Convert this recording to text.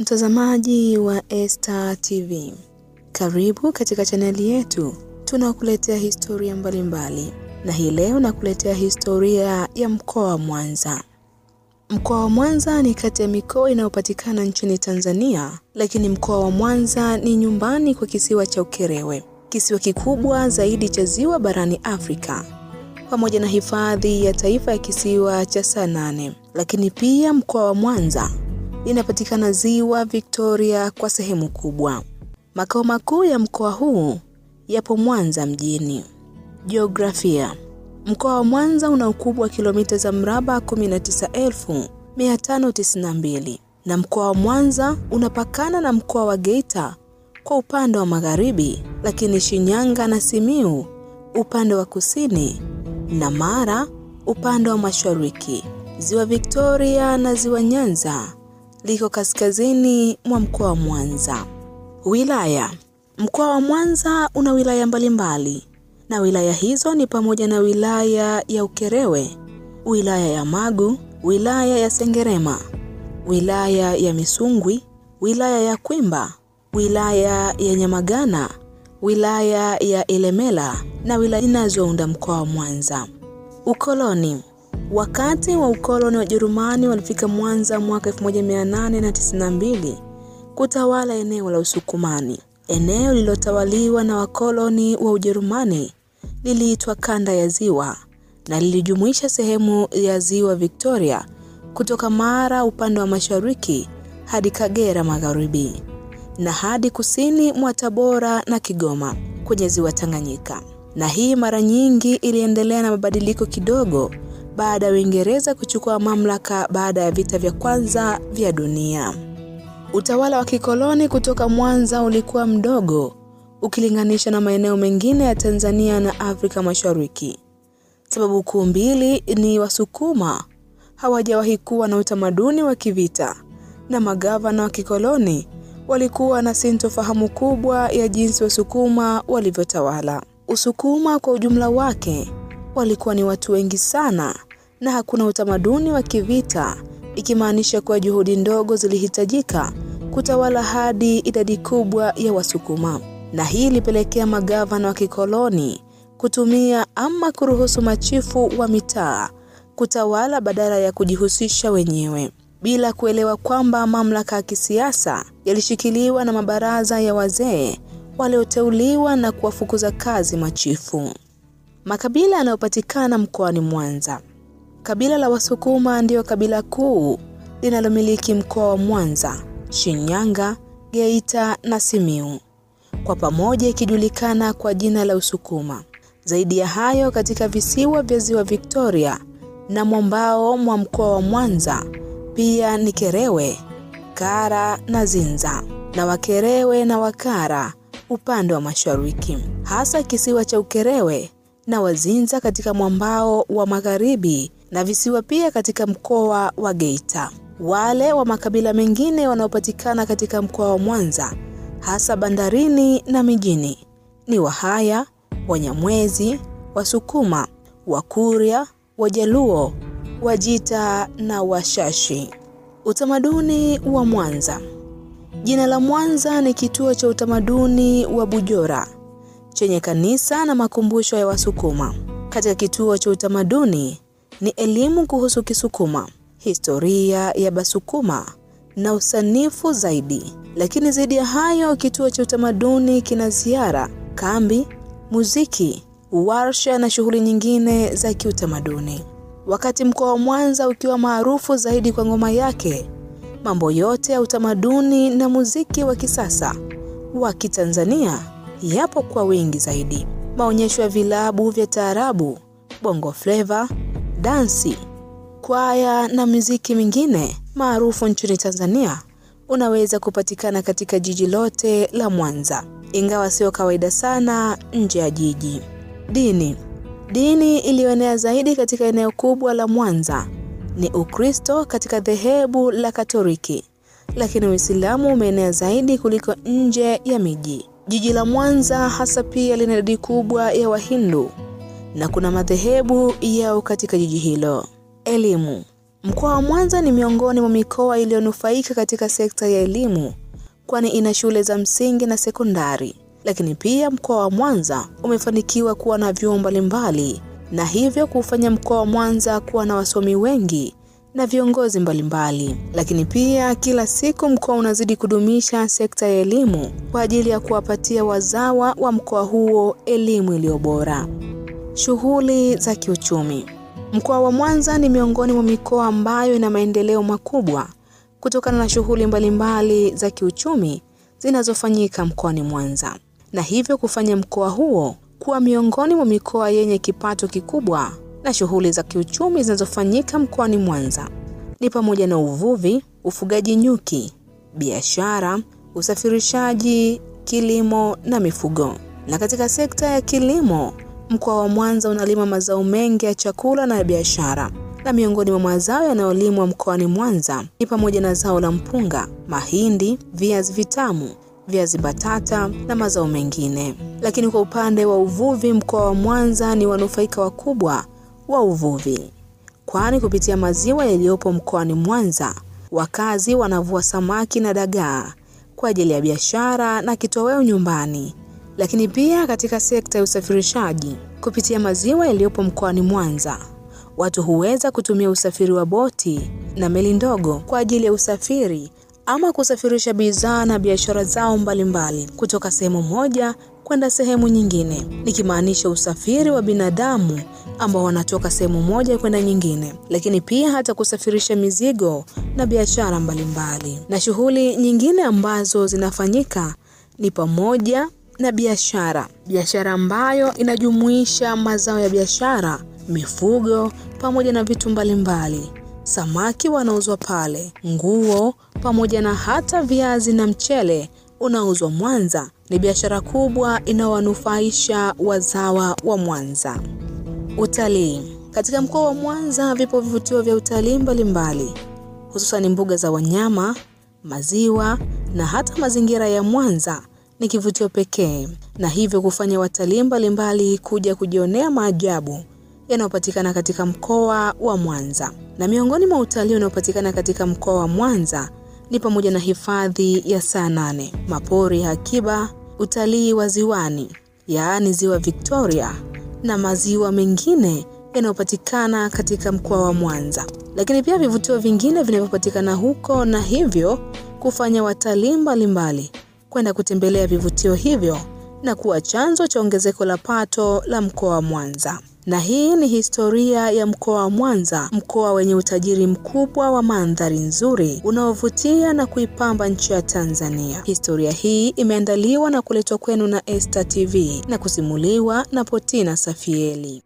Mtazamaji wa Esta TV, karibu katika chaneli yetu. Tunakuletea historia mbalimbali mbali. Na hii leo nakuletea historia ya mkoa wa Mwanza. Mkoa wa Mwanza ni kati ya mikoa inayopatikana nchini Tanzania, lakini mkoa wa Mwanza ni nyumbani kwa kisiwa cha Ukerewe, kisiwa kikubwa zaidi cha ziwa barani Afrika, pamoja na hifadhi ya taifa ya kisiwa cha Saanane. Lakini pia mkoa wa Mwanza linapatikana ziwa Victoria kwa sehemu kubwa. Makao makuu ya mkoa huu yapo Mwanza mjini. Jiografia. Mkoa wa Mwanza una ukubwa wa kilomita za mraba 19,592 na mkoa wa Mwanza unapakana na mkoa wa Geita kwa upande wa magharibi, lakini Shinyanga na Simiu upande wa kusini na Mara upande wa mashariki. Ziwa Victoria na Ziwa Nyanza liko kaskazini mwa mkoa wa Mwanza. Wilaya. Mkoa wa Mwanza una wilaya mbalimbali mbali, na wilaya hizo ni pamoja na wilaya ya Ukerewe, wilaya ya Magu, wilaya ya Sengerema, wilaya ya Misungwi, wilaya ya Kwimba, wilaya ya Nyamagana, wilaya ya Ilemela na wilaya zinazounda mkoa wa Mwanza. Ukoloni. Wakati wa ukoloni wa Ujerumani walifika Mwanza mwaka 1892 kutawala eneo la Usukumani. Eneo lililotawaliwa na wakoloni wa Ujerumani liliitwa Kanda ya Ziwa na lilijumuisha sehemu ya Ziwa Victoria kutoka Mara upande wa mashariki hadi Kagera magharibi na hadi kusini mwa Tabora na Kigoma kwenye Ziwa Tanganyika. Na hii mara nyingi iliendelea na mabadiliko kidogo baada ya Uingereza kuchukua mamlaka baada ya vita vya kwanza vya dunia. Utawala wa kikoloni kutoka Mwanza ulikuwa mdogo ukilinganisha na maeneo mengine ya Tanzania na Afrika Mashariki. Sababu kuu mbili ni Wasukuma hawajawahi kuwa na utamaduni wa kivita na magavana wa kikoloni walikuwa na sintofahamu kubwa ya jinsi Wasukuma walivyotawala. Usukuma kwa ujumla wake walikuwa ni watu wengi sana na hakuna utamaduni wa kivita, ikimaanisha kuwa juhudi ndogo zilihitajika kutawala hadi idadi kubwa ya Wasukuma, na hii ilipelekea magavana wa kikoloni kutumia ama kuruhusu machifu wa mitaa kutawala badala ya kujihusisha wenyewe, bila kuelewa kwamba mamlaka ya kisiasa yalishikiliwa na mabaraza ya wazee walioteuliwa na kuwafukuza kazi machifu. Makabila yanayopatikana mkoani Mwanza. Kabila la Wasukuma ndiyo kabila kuu linalomiliki mkoa wa Mwanza, Shinyanga, Geita na Simiu, kwa pamoja ikijulikana kwa jina la Usukuma. Zaidi ya hayo, katika visiwa vya Ziwa Victoria na mwambao mwa mkoa wa Mwanza pia ni Kerewe, Kara na Zinza, na Wakerewe na Wakara upande wa mashariki, hasa kisiwa cha Ukerewe na Wazinza katika mwambao wa magharibi na visiwa pia katika mkoa wa Geita. Wale wa makabila mengine wanaopatikana katika mkoa wa Mwanza hasa bandarini na mijini ni Wahaya, Wanyamwezi, Wasukuma, Wakurya, Wajaluo, Wajita na Washashi. Utamaduni wa Mwanza. Jina la Mwanza ni kituo cha utamaduni wa Bujora chenye kanisa na makumbusho ya Wasukuma. Katika kituo cha utamaduni ni elimu kuhusu Kisukuma, historia ya Basukuma na usanifu zaidi. Lakini zaidi ya hayo, kituo cha utamaduni kina ziara, kambi, muziki, warsha na shughuli nyingine za kiutamaduni. Wakati mkoa wa Mwanza ukiwa maarufu zaidi kwa ngoma yake, mambo yote ya utamaduni na muziki wa kisasa wa Kitanzania yapo kwa wingi zaidi. Maonyesho ya vilabu vya taarabu, bongo fleva, dansi, kwaya na miziki mingine maarufu nchini Tanzania unaweza kupatikana katika jiji lote la Mwanza, ingawa sio kawaida sana nje ya jiji. Dini. Dini iliyoenea zaidi katika eneo kubwa la Mwanza ni Ukristo katika dhehebu la Katoliki, lakini Uislamu umeenea zaidi kuliko nje ya miji. Jiji la Mwanza hasa pia lina idadi kubwa ya Wahindu na kuna madhehebu yao katika jiji hilo. Elimu. Mkoa wa Mwanza ni miongoni mwa mikoa iliyonufaika katika sekta ya elimu kwani ina shule za msingi na sekondari. Lakini pia mkoa wa Mwanza umefanikiwa kuwa na vyuo mbalimbali na hivyo kufanya mkoa wa Mwanza kuwa na wasomi wengi na viongozi mbalimbali. Lakini pia kila siku mkoa unazidi kudumisha sekta ya elimu kwa ajili ya kuwapatia wazawa wa mkoa huo elimu iliyo bora. Shughuli za kiuchumi. Mkoa wa Mwanza ni miongoni mwa mikoa ambayo ina maendeleo makubwa kutokana na shughuli mbalimbali za kiuchumi zinazofanyika mkoani Mwanza na hivyo kufanya mkoa huo kuwa miongoni mwa mikoa yenye kipato kikubwa. Na shughuli za kiuchumi zinazofanyika mkoani Mwanza ni pamoja na uvuvi, ufugaji nyuki, biashara, usafirishaji, kilimo na mifugo. Na katika sekta ya kilimo, mkoa wa Mwanza unalima mazao mengi ya chakula na biashara na miongoni mwa mazao yanayolimwa mkoani Mwanza ni pamoja na zao la mpunga, mahindi, viazi vitamu, viazi batata na mazao mengine. Lakini kwa upande wa uvuvi, mkoa wa Mwanza ni wanufaika wakubwa wa uvuvi, kwani kupitia maziwa yaliyopo mkoani Mwanza, wakazi wanavua samaki na dagaa kwa ajili ya biashara na kitoweo nyumbani. Lakini pia katika sekta ya usafirishaji, kupitia maziwa yaliyopo mkoani Mwanza watu huweza kutumia usafiri wa boti na meli ndogo kwa ajili ya usafiri ama kusafirisha bidhaa na biashara zao mbalimbali mbali, kutoka sehemu moja kwenda sehemu nyingine, nikimaanisha usafiri wa binadamu ambao wanatoka sehemu moja kwenda nyingine, lakini pia hata kusafirisha mizigo na biashara mbalimbali. Na shughuli nyingine ambazo zinafanyika ni pamoja na biashara, biashara ambayo inajumuisha mazao ya biashara mifugo pamoja na vitu mbalimbali. Samaki wanauzwa pale, nguo pamoja na hata viazi na mchele unauzwa Mwanza. Ni biashara kubwa inawanufaisha wazawa wa Mwanza. Utalii. Katika mkoa wa Mwanza vipo vivutio vya utalii mbalimbali, hususan mbuga za wanyama, maziwa na hata mazingira ya Mwanza ni kivutio pekee, na hivyo kufanya watalii mbalimbali kuja kujionea maajabu yanayopatikana katika mkoa wa Mwanza. Na miongoni mwa utalii unaopatikana katika mkoa wa Mwanza ni pamoja na hifadhi ya Saa Nane, mapori ya akiba, utalii wa ziwani, yaani ziwa Victoria na maziwa mengine yanayopatikana katika mkoa wa Mwanza. Lakini pia vivutio vingine vinavyopatikana huko na hivyo kufanya watalii mbalimbali kwenda kutembelea vivutio hivyo na kuwa chanzo cha ongezeko la pato la mkoa wa Mwanza. Na hii ni historia ya mkoa wa Mwanza, mkoa wenye utajiri mkubwa wa mandhari nzuri unaovutia na kuipamba nchi ya Tanzania. Historia hii imeandaliwa na kuletwa kwenu na Esta TV na kusimuliwa na Potina Safieli.